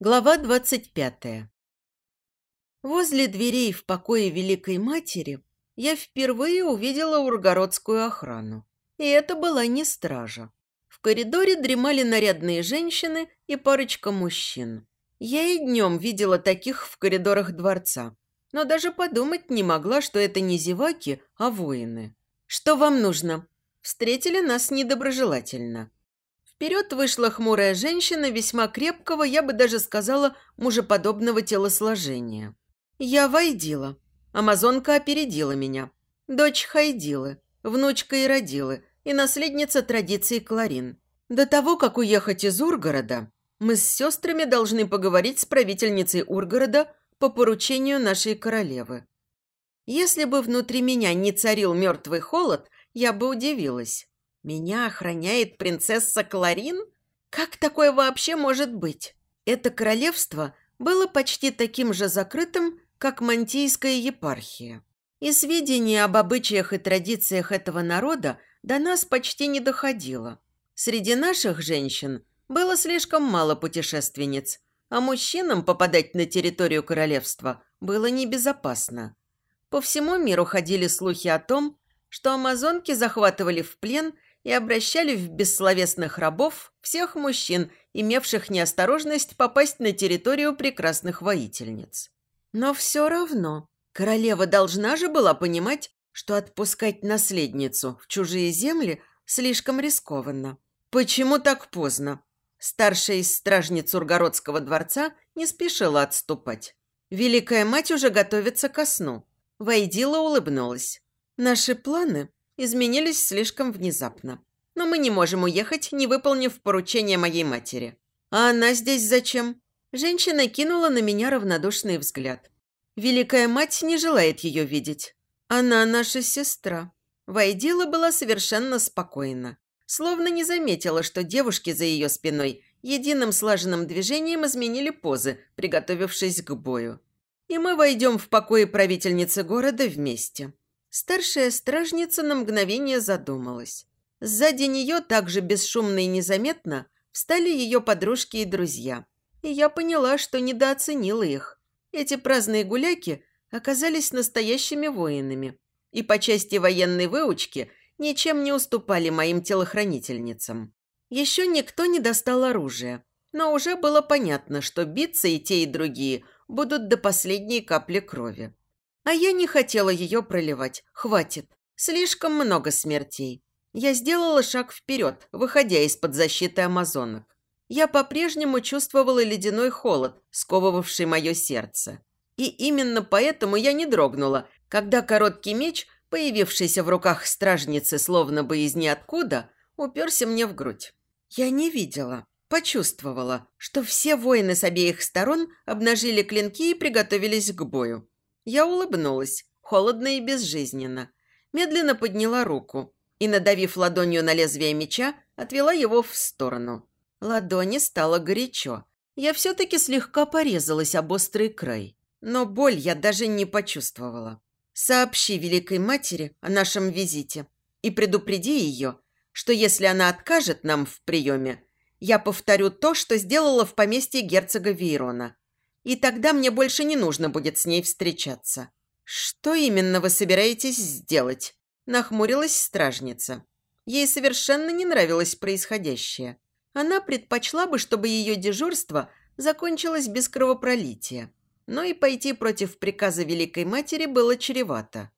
Глава двадцать пятая. Возле дверей в покое Великой Матери я впервые увидела ургородскую охрану. И это была не стража. В коридоре дремали нарядные женщины и парочка мужчин. Я и днем видела таких в коридорах дворца, но даже подумать не могла, что это не зеваки, а воины. «Что вам нужно?» Встретили нас недоброжелательно. Вперед вышла хмурая женщина весьма крепкого, я бы даже сказала, мужеподобного телосложения. Я войдила. Амазонка опередила меня. Дочь Хайдилы, внучка Иродилы и наследница традиции Кларин. До того, как уехать из Ургорода, мы с сестрами должны поговорить с правительницей Ургорода по поручению нашей королевы. Если бы внутри меня не царил мертвый холод, я бы удивилась. Меня охраняет принцесса Кларин? Как такое вообще может быть? Это королевство было почти таким же закрытым, как Мантийская епархия. И сведения об обычаях и традициях этого народа до нас почти не доходило. Среди наших женщин было слишком мало путешественниц, а мужчинам попадать на территорию королевства было небезопасно. По всему миру ходили слухи о том, что амазонки захватывали в плен и обращали в бессловесных рабов всех мужчин, имевших неосторожность попасть на территорию прекрасных воительниц. Но все равно королева должна же была понимать, что отпускать наследницу в чужие земли слишком рискованно. Почему так поздно? Старшая из стражниц Ургородского дворца не спешила отступать. Великая мать уже готовится ко сну. Войдила улыбнулась. Наши планы изменились слишком внезапно. Но мы не можем уехать, не выполнив поручение моей матери. А она здесь зачем? Женщина кинула на меня равнодушный взгляд. Великая мать не желает ее видеть. Она наша сестра. Войдила была совершенно спокойна. Словно не заметила, что девушки за ее спиной единым слаженным движением изменили позы, приготовившись к бою. И мы войдем в покои правительницы города вместе. Старшая стражница на мгновение задумалась. Сзади нее также бесшумно и незаметно встали ее подружки и друзья. И я поняла, что недооценила их. Эти праздные гуляки оказались настоящими воинами. И по части военной выучки ничем не уступали моим телохранительницам. Еще никто не достал оружия. Но уже было понятно, что биться и те, и другие будут до последней капли крови. А я не хотела ее проливать. Хватит. Слишком много смертей. Я сделала шаг вперед, выходя из-под защиты амазонок. Я по-прежнему чувствовала ледяной холод, сковывавший мое сердце. И именно поэтому я не дрогнула, когда короткий меч, появившийся в руках стражницы словно бы из ниоткуда, уперся мне в грудь. Я не видела, почувствовала, что все воины с обеих сторон обнажили клинки и приготовились к бою. Я улыбнулась, холодно и безжизненно. Медленно подняла руку и, надавив ладонью на лезвие меча, отвела его в сторону. Ладони стало горячо. Я все-таки слегка порезалась об острый край. Но боль я даже не почувствовала. Сообщи Великой Матери о нашем визите и предупреди ее, что если она откажет нам в приеме, я повторю то, что сделала в поместье герцога Вейрона и тогда мне больше не нужно будет с ней встречаться. Что именно вы собираетесь сделать? Нахмурилась стражница. Ей совершенно не нравилось происходящее. Она предпочла бы, чтобы ее дежурство закончилось без кровопролития. Но и пойти против приказа Великой Матери было чревато.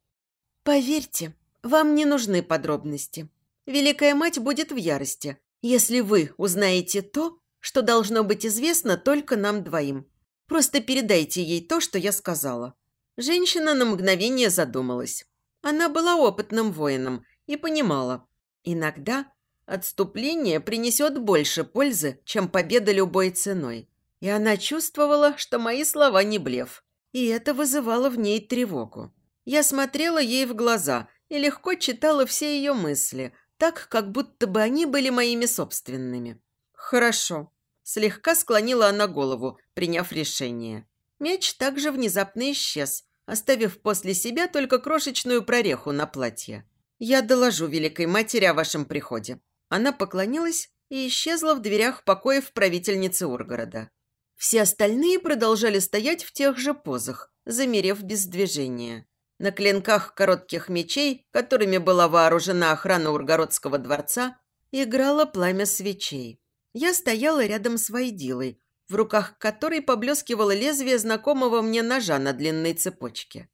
«Поверьте, вам не нужны подробности. Великая Мать будет в ярости, если вы узнаете то, что должно быть известно только нам двоим. Просто передайте ей то, что я сказала». Женщина на мгновение задумалась. Она была опытным воином и понимала, иногда отступление принесет больше пользы, чем победа любой ценой. И она чувствовала, что мои слова не блеф. И это вызывало в ней тревогу. Я смотрела ей в глаза и легко читала все ее мысли, так, как будто бы они были моими собственными. «Хорошо», Слегка склонила она голову, приняв решение. Меч также внезапно исчез, оставив после себя только крошечную прореху на платье. «Я доложу Великой Матери о вашем приходе». Она поклонилась и исчезла в дверях покоев правительницы Ургорода. Все остальные продолжали стоять в тех же позах, замерев без движения. На клинках коротких мечей, которыми была вооружена охрана Ургородского дворца, играло пламя свечей. Я стояла рядом с Вайдилой, в руках которой поблескивало лезвие знакомого мне ножа на длинной цепочке.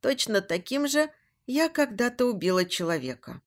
Точно таким же я когда-то убила человека.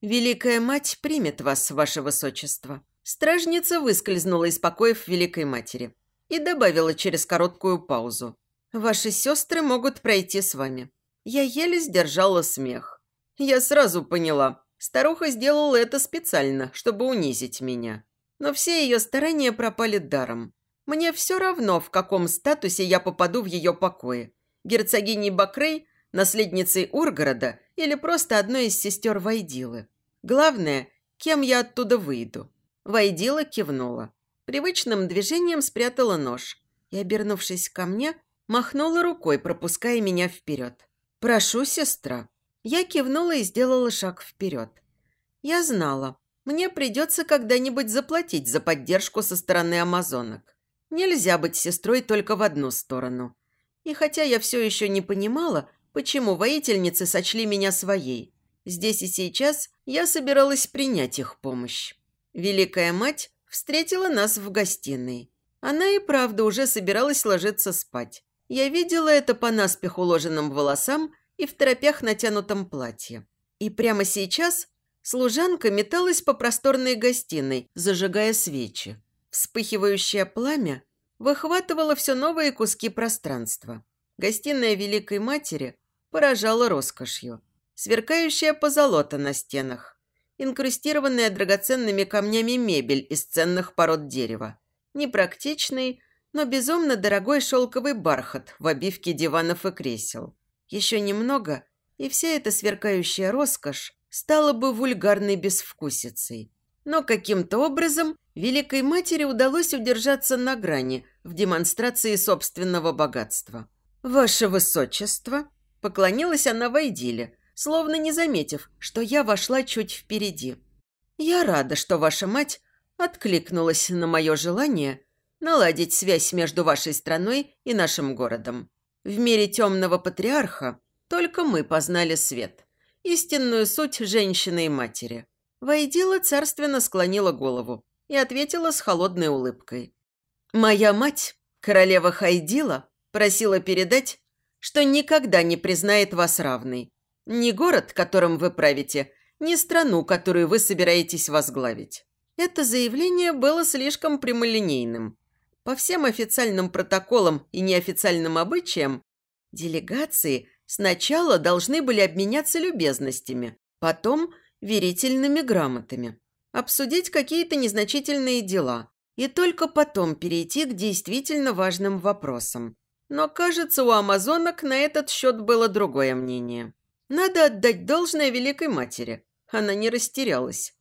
«Великая мать примет вас, ваше высочество». Стражница выскользнула из покоев Великой Матери и добавила через короткую паузу. «Ваши сестры могут пройти с вами». Я еле сдержала смех. Я сразу поняла, старуха сделала это специально, чтобы унизить меня. Но все ее старания пропали даром. Мне все равно, в каком статусе я попаду в ее покое. Герцогиней Бакрей, наследницей Ургорода или просто одной из сестер Вайдилы. Главное, кем я оттуда выйду. Вайдила кивнула. Привычным движением спрятала нож и, обернувшись ко мне, махнула рукой, пропуская меня вперед. «Прошу, сестра». Я кивнула и сделала шаг вперед. Я знала, мне придется когда-нибудь заплатить за поддержку со стороны амазонок. Нельзя быть сестрой только в одну сторону. И хотя я все еще не понимала, почему воительницы сочли меня своей, здесь и сейчас я собиралась принять их помощь. Великая мать встретила нас в гостиной. Она и правда уже собиралась ложиться спать. Я видела это по наспех уложенным волосам и в торопях натянутом платье. И прямо сейчас служанка металась по просторной гостиной, зажигая свечи. Вспыхивающее пламя выхватывало все новые куски пространства. Гостиная Великой Матери поражала роскошью. Сверкающая позолота на стенах, инкрустированная драгоценными камнями мебель из ценных пород дерева. Непрактичный, но безумно дорогой шелковый бархат в обивке диванов и кресел. Еще немного, и вся эта сверкающая роскошь стала бы вульгарной безвкусицей. Но каким-то образом Великой Матери удалось удержаться на грани в демонстрации собственного богатства. «Ваше Высочество!» – поклонилась она в Айдиле, словно не заметив, что я вошла чуть впереди. «Я рада, что ваша мать откликнулась на мое желание наладить связь между вашей страной и нашим городом. В мире темного патриарха только мы познали свет, истинную суть женщины и матери». Войдила царственно склонила голову и ответила с холодной улыбкой. «Моя мать, королева Хайдила, просила передать, что никогда не признает вас равной, ни город, которым вы правите, ни страну, которую вы собираетесь возглавить. Это заявление было слишком прямолинейным. По всем официальным протоколам и неофициальным обычаям делегации сначала должны были обменяться любезностями, потом верительными грамотами, обсудить какие-то незначительные дела и только потом перейти к действительно важным вопросам. Но, кажется, у амазонок на этот счет было другое мнение. Надо отдать должное Великой Матери. Она не растерялась.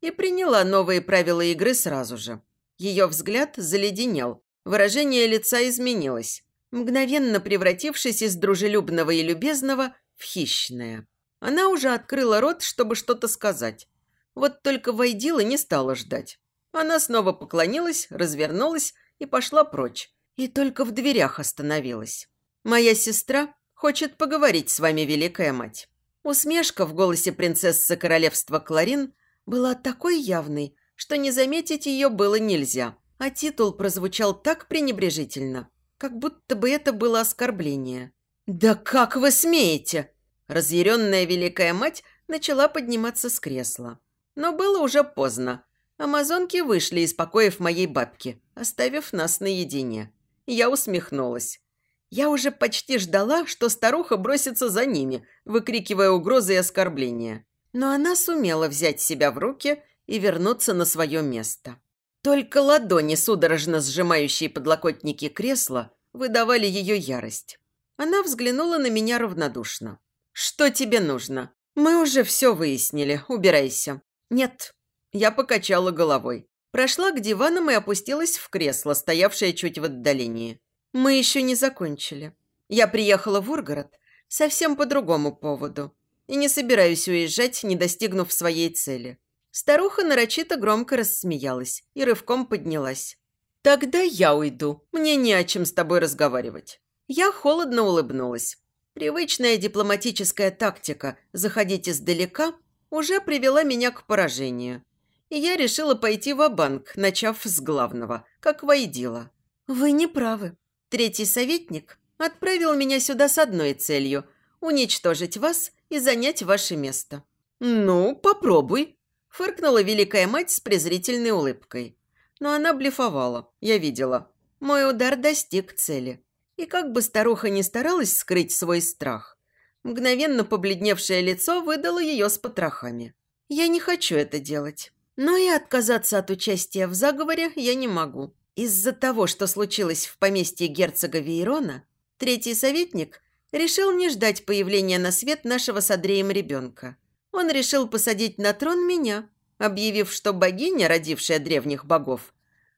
И приняла новые правила игры сразу же. Ее взгляд заледенел, выражение лица изменилось, мгновенно превратившись из дружелюбного и любезного в хищное. Она уже открыла рот, чтобы что-то сказать. Вот только Войдила не стала ждать. Она снова поклонилась, развернулась и пошла прочь. И только в дверях остановилась. Моя сестра Хочет поговорить с вами, Великая Мать». Усмешка в голосе принцессы королевства Кларин была такой явной, что не заметить ее было нельзя, а титул прозвучал так пренебрежительно, как будто бы это было оскорбление. «Да как вы смеете?» Разъяренная Великая Мать начала подниматься с кресла. Но было уже поздно. Амазонки вышли из покоев моей бабки, оставив нас наедине. Я усмехнулась. Я уже почти ждала, что старуха бросится за ними, выкрикивая угрозы и оскорбления. Но она сумела взять себя в руки и вернуться на свое место. Только ладони, судорожно сжимающие подлокотники кресла, выдавали ее ярость. Она взглянула на меня равнодушно. «Что тебе нужно? Мы уже все выяснили. Убирайся». «Нет». Я покачала головой. Прошла к диванам и опустилась в кресло, стоявшее чуть в отдалении. Мы еще не закончили. Я приехала в Ургород совсем по другому поводу и не собираюсь уезжать, не достигнув своей цели. Старуха нарочито громко рассмеялась и рывком поднялась. «Тогда я уйду. Мне не о чем с тобой разговаривать». Я холодно улыбнулась. Привычная дипломатическая тактика «заходить издалека» уже привела меня к поражению. И я решила пойти в банк начав с главного, как Войдила. «Вы не правы. Третий советник отправил меня сюда с одной целью – уничтожить вас и занять ваше место». «Ну, попробуй», – фыркнула великая мать с презрительной улыбкой. Но она блефовала, я видела. Мой удар достиг цели. И как бы старуха ни старалась скрыть свой страх, мгновенно побледневшее лицо выдало ее с потрохами. Я не хочу это делать. Но и отказаться от участия в заговоре я не могу. Из-за того, что случилось в поместье герцога Вейрона, третий советник решил не ждать появления на свет нашего с Андреем ребенка. Он решил посадить на трон меня, объявив, что богиня, родившая древних богов,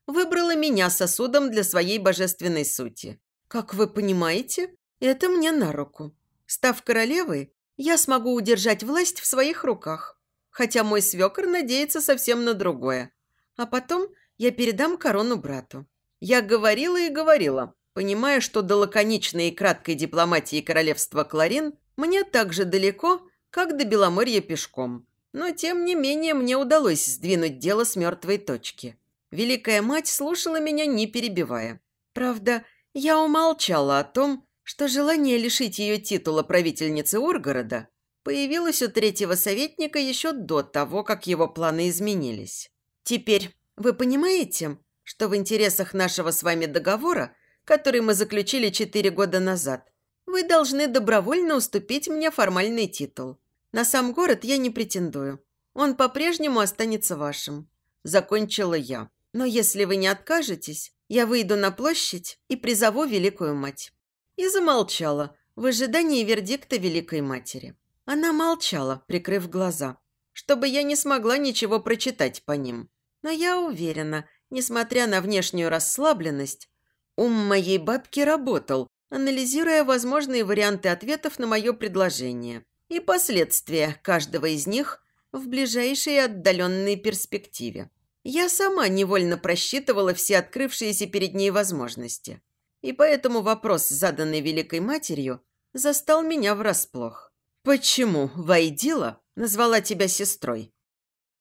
выбрала меня сосудом для своей божественной сути. Как вы понимаете, это мне на руку. Став королевой, я смогу удержать власть в своих руках, хотя мой свекор надеется совсем на другое. А потом я передам корону брату. Я говорила и говорила, понимая, что до лаконичной и краткой дипломатии королевства Кларин мне так же далеко, как до Беломорья пешком. Но, тем не менее, мне удалось сдвинуть дело с мертвой точки. Великая мать слушала меня, не перебивая. Правда, я умолчала о том, что желание лишить ее титула правительницы Ургорода появилось у третьего советника еще до того, как его планы изменились. Теперь вы понимаете, что в интересах нашего с вами договора, который мы заключили четыре года назад, вы должны добровольно уступить мне формальный титул. На сам город я не претендую. Он по-прежнему останется вашим. Закончила я. Но если вы не откажетесь, я выйду на площадь и призову Великую Мать». И замолчала в ожидании вердикта Великой Матери. Она молчала, прикрыв глаза, чтобы я не смогла ничего прочитать по ним. Но я уверена, несмотря на внешнюю расслабленность, ум моей бабки работал, анализируя возможные варианты ответов на мое предложение и последствия каждого из них в ближайшей отдаленной перспективе. Я сама невольно просчитывала все открывшиеся перед ней возможности. И поэтому вопрос, заданный Великой Матерью, застал меня врасплох. «Почему Вайдила назвала тебя сестрой?»